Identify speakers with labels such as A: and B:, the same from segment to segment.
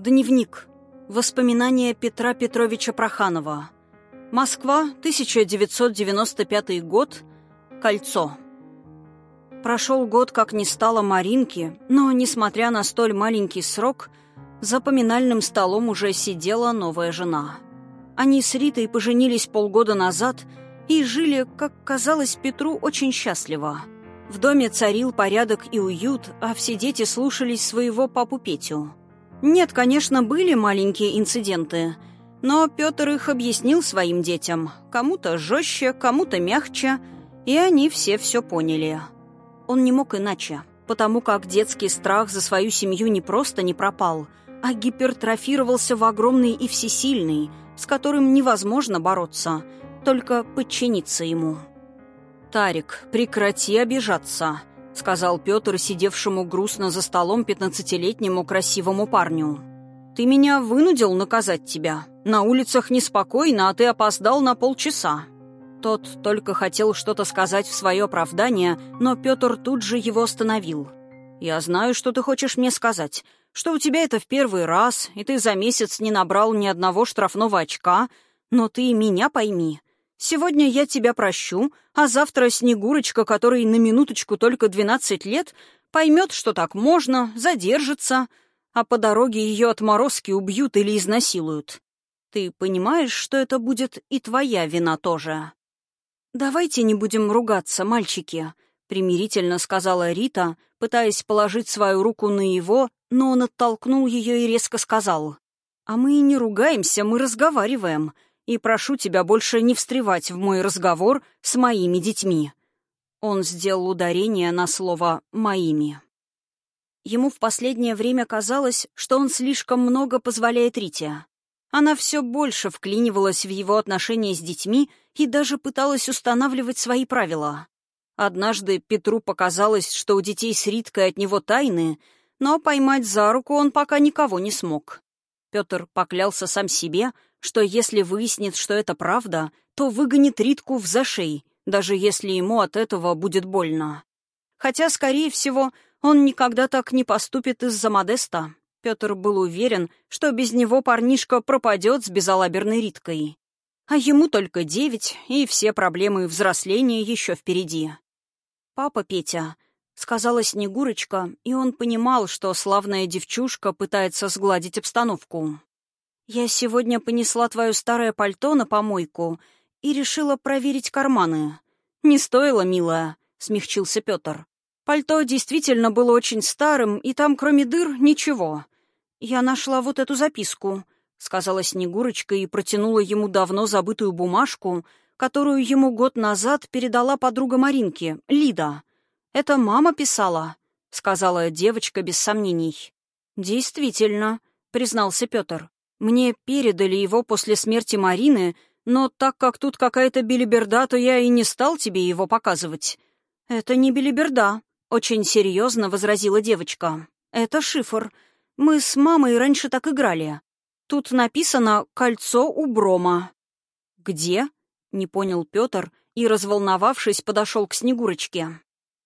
A: Дневник. Воспоминания Петра Петровича Проханова. Москва, 1995 год. Кольцо. Прошел год, как не стало Маринки, но, несмотря на столь маленький срок, за поминальным столом уже сидела новая жена. Они с Ритой поженились полгода назад и жили, как казалось Петру, очень счастливо. В доме царил порядок и уют, а все дети слушались своего папу Петю. Нет, конечно, были маленькие инциденты, но Петр их объяснил своим детям. Кому-то жестче, кому-то мягче, и они все все поняли. Он не мог иначе, потому как детский страх за свою семью не просто не пропал, а гипертрофировался в огромный и всесильный, с которым невозможно бороться, только подчиниться ему. «Тарик, прекрати обижаться», — сказал Петр, сидевшему грустно за столом пятнадцатилетнему красивому парню. «Ты меня вынудил наказать тебя. На улицах неспокойно, а ты опоздал на полчаса». Тот только хотел что-то сказать в свое оправдание, но Петр тут же его остановил. «Я знаю, что ты хочешь мне сказать, что у тебя это в первый раз, и ты за месяц не набрал ни одного штрафного очка, но ты меня пойми. Сегодня я тебя прощу, а завтра Снегурочка, которой на минуточку только двенадцать лет, поймет, что так можно, задержится, а по дороге ее отморозки убьют или изнасилуют. Ты понимаешь, что это будет и твоя вина тоже? «Давайте не будем ругаться, мальчики», — примирительно сказала Рита, пытаясь положить свою руку на его, но он оттолкнул ее и резко сказал. «А мы не ругаемся, мы разговариваем и прошу тебя больше не встревать в мой разговор с моими детьми». Он сделал ударение на слово «моими». Ему в последнее время казалось, что он слишком много позволяет Рите. Она все больше вклинивалась в его отношения с детьми и даже пыталась устанавливать свои правила. Однажды Петру показалось, что у детей с Риткой от него тайны, но поймать за руку он пока никого не смог. Петр поклялся сам себе, что если выяснит, что это правда, то выгонит Ритку в зашей, даже если ему от этого будет больно. Хотя, скорее всего, он никогда так не поступит из-за Модеста. Петр был уверен, что без него парнишка пропадет с безалаберной Риткой. А ему только девять, и все проблемы взросления еще впереди. «Папа Петя», — сказала Снегурочка, и он понимал, что славная девчушка пытается сгладить обстановку. «Я сегодня понесла твое старое пальто на помойку и решила проверить карманы. Не стоило, милая», — смягчился Петр. «Пальто действительно было очень старым, и там, кроме дыр, ничего. Я нашла вот эту записку», — сказала Снегурочка и протянула ему давно забытую бумажку, которую ему год назад передала подруга Маринки, Лида. «Это мама писала», — сказала девочка без сомнений. «Действительно», — признался Петр. Мне передали его после смерти Марины, но так как тут какая-то билиберда, то я и не стал тебе его показывать». «Это не билиберда», — очень серьезно возразила девочка. «Это шифр. Мы с мамой раньше так играли. Тут написано «Кольцо у Брома». «Где?» — не понял Петр и, разволновавшись, подошел к Снегурочке.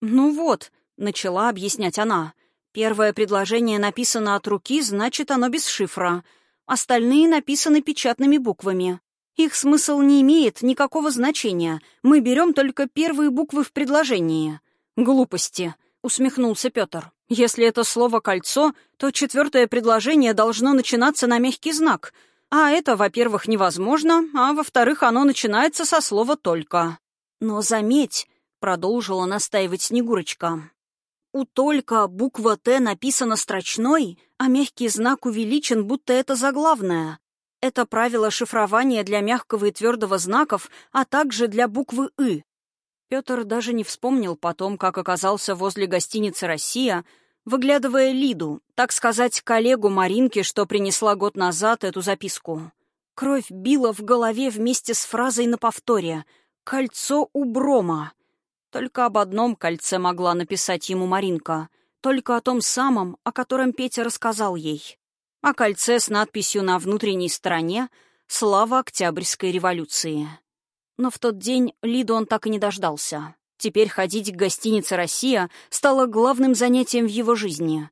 A: «Ну вот», — начала объяснять она. «Первое предложение написано от руки, значит, оно без шифра. Остальные написаны печатными буквами. Их смысл не имеет никакого значения. Мы берем только первые буквы в предложении. Глупости, усмехнулся Петр. Если это слово «кольцо», то четвертое предложение должно начинаться на мягкий знак. А это, во-первых, невозможно, а во-вторых, оно начинается со слова «только». Но заметь, продолжила настаивать Снегурочка, у «только» буква «Т» написана строчной, а мягкий знак увеличен, будто это заглавное. Это правило шифрования для мягкого и твердого знаков, а также для буквы «ы». Петр даже не вспомнил потом, как оказался возле гостиницы «Россия», выглядывая Лиду, так сказать, коллегу Маринки, что принесла год назад эту записку. Кровь била в голове вместе с фразой на повторе «Кольцо у Брома». Только об одном кольце могла написать ему Маринка. Только о том самом, о котором Петя рассказал ей. О кольце с надписью на внутренней стороне «Слава Октябрьской революции». Но в тот день Лиду он так и не дождался. Теперь ходить к гостинице «Россия» стало главным занятием в его жизни.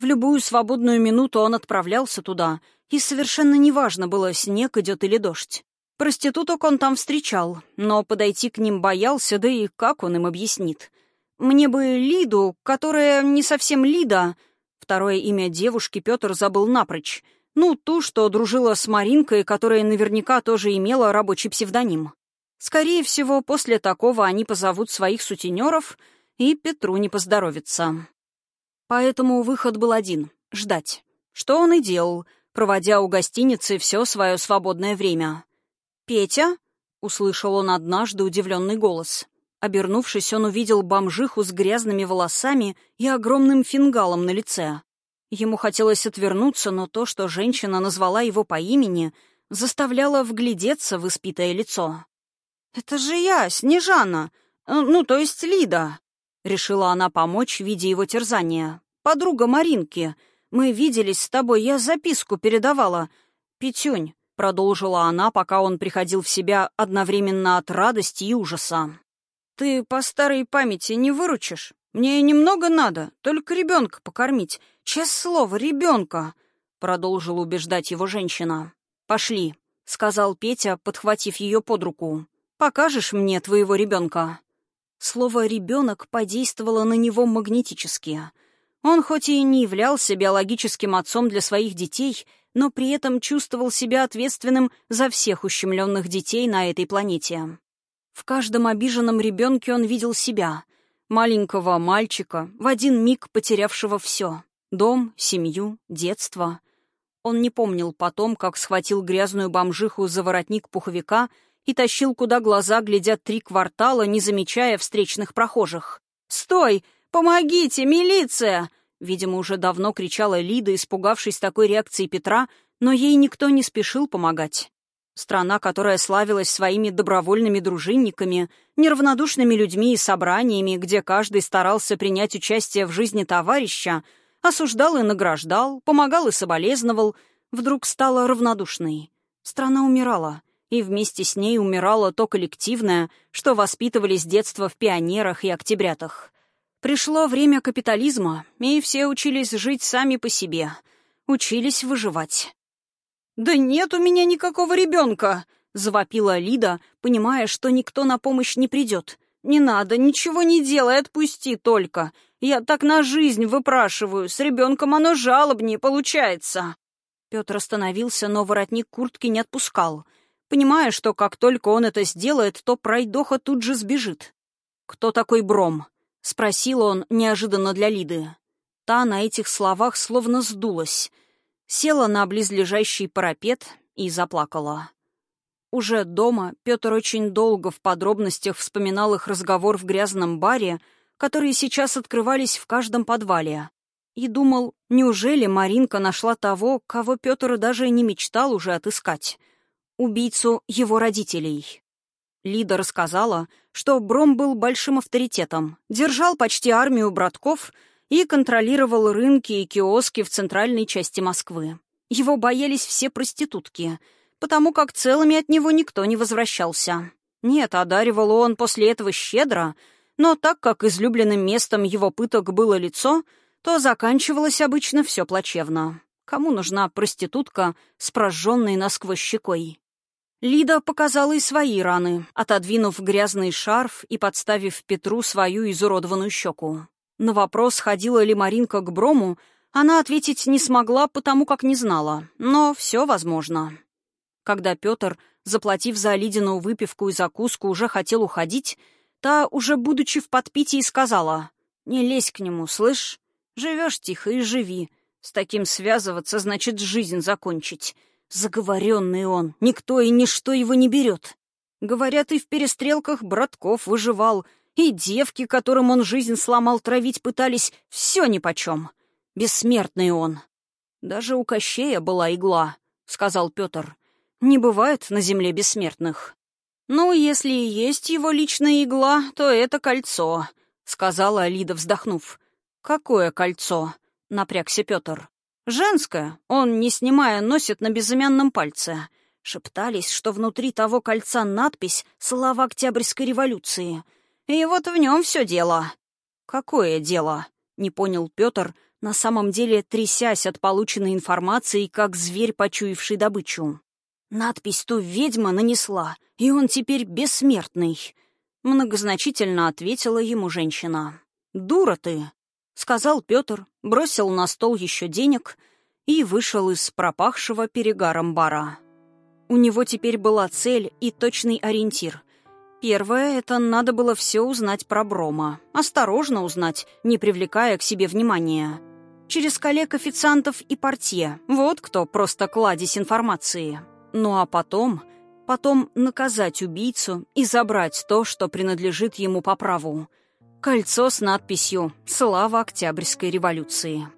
A: В любую свободную минуту он отправлялся туда, и совершенно неважно было, снег идет или дождь. Проституток он там встречал, но подойти к ним боялся, да и как он им объяснит. Мне бы Лиду, которая не совсем Лида, второе имя девушки Петр забыл напрочь, ну, ту, что дружила с Маринкой, которая наверняка тоже имела рабочий псевдоним. Скорее всего, после такого они позовут своих сутенеров, и Петру не поздоровится. Поэтому выход был один — ждать. Что он и делал, проводя у гостиницы все свое свободное время. «Петя?» — услышал он однажды удивленный голос. Обернувшись, он увидел бомжиху с грязными волосами и огромным фингалом на лице. Ему хотелось отвернуться, но то, что женщина назвала его по имени, заставляло вглядеться в испитое лицо. «Это же я, Снежана! Э, ну, то есть Лида!» Решила она помочь, видя его терзания. «Подруга Маринки. Мы виделись с тобой, я записку передавала. Петюнь», — продолжила она, пока он приходил в себя одновременно от радости и ужаса. «Ты по старой памяти не выручишь? Мне немного надо, только ребенка покормить. Честное слово, ребенка!» — продолжила убеждать его женщина. «Пошли», — сказал Петя, подхватив ее под руку. «Покажешь мне твоего ребенка?» Слово «ребенок» подействовало на него магнетически. Он хоть и не являлся биологическим отцом для своих детей, но при этом чувствовал себя ответственным за всех ущемленных детей на этой планете. В каждом обиженном ребенке он видел себя, маленького мальчика, в один миг потерявшего все — дом, семью, детство. Он не помнил потом, как схватил грязную бомжиху за воротник пуховика — и тащил, куда глаза глядят три квартала, не замечая встречных прохожих. «Стой! Помогите! Милиция!» Видимо, уже давно кричала Лида, испугавшись такой реакции Петра, но ей никто не спешил помогать. Страна, которая славилась своими добровольными дружинниками, неравнодушными людьми и собраниями, где каждый старался принять участие в жизни товарища, осуждал и награждал, помогал и соболезновал, вдруг стала равнодушной. Страна умирала и вместе с ней умирало то коллективное, что воспитывали с детства в пионерах и октябрятах. Пришло время капитализма, и все учились жить сами по себе, учились выживать. «Да нет у меня никакого ребенка!» — завопила Лида, понимая, что никто на помощь не придет. «Не надо, ничего не делай, отпусти только. Я так на жизнь выпрашиваю, с ребенком оно жалобнее получается». Петр остановился, но воротник куртки не отпускал — понимая, что как только он это сделает, то пройдоха тут же сбежит. «Кто такой Бром?» — спросил он неожиданно для Лиды. Та на этих словах словно сдулась, села на близлежащий парапет и заплакала. Уже дома Петр очень долго в подробностях вспоминал их разговор в грязном баре, которые сейчас открывались в каждом подвале, и думал, неужели Маринка нашла того, кого Петр даже не мечтал уже отыскать — убийцу его родителей. Лида рассказала, что Бром был большим авторитетом, держал почти армию братков и контролировал рынки и киоски в центральной части Москвы. Его боялись все проститутки, потому как целыми от него никто не возвращался. Нет, одаривал он после этого щедро, но так как излюбленным местом его пыток было лицо, то заканчивалось обычно все плачевно. Кому нужна проститутка с прожженной насквозь щекой? Лида показала и свои раны, отодвинув грязный шарф и подставив Петру свою изуродованную щеку. На вопрос, ходила ли Маринка к Брому, она ответить не смогла, потому как не знала, но все возможно. Когда Петр, заплатив за Лидину выпивку и закуску, уже хотел уходить, та, уже будучи в подпитии, сказала, «Не лезь к нему, слышь? Живешь тихо и живи. С таким связываться значит жизнь закончить. Заговоренный он, никто и ничто его не берет. Говорят, и в перестрелках братков выживал, и девки, которым он жизнь сломал, травить пытались, все нипочем. Бессмертный он. Даже у Кощея была игла, — сказал Петр. Не бывает на земле бессмертных. «Ну, если и есть его личная игла, то это кольцо», — сказала Алида, вздохнув. «Какое кольцо?» — напрягся Петр. Женское он, не снимая, носит на безымянном пальце. Шептались, что внутри того кольца надпись «Слава Октябрьской революции». И вот в нем все дело. «Какое дело?» — не понял Петр, на самом деле трясясь от полученной информации, как зверь, почуявший добычу. «Надпись ту ведьма нанесла, и он теперь бессмертный», — многозначительно ответила ему женщина. «Дура ты», — сказал Петр, бросил на стол еще денег и вышел из пропахшего перегаром бара. У него теперь была цель и точный ориентир. Первое — это надо было все узнать про Брома. Осторожно узнать, не привлекая к себе внимания. Через коллег-официантов и портье. Вот кто просто кладезь информации. Ну а потом... Потом наказать убийцу и забрать то, что принадлежит ему по праву. Кольцо с надписью «Слава Октябрьской революции».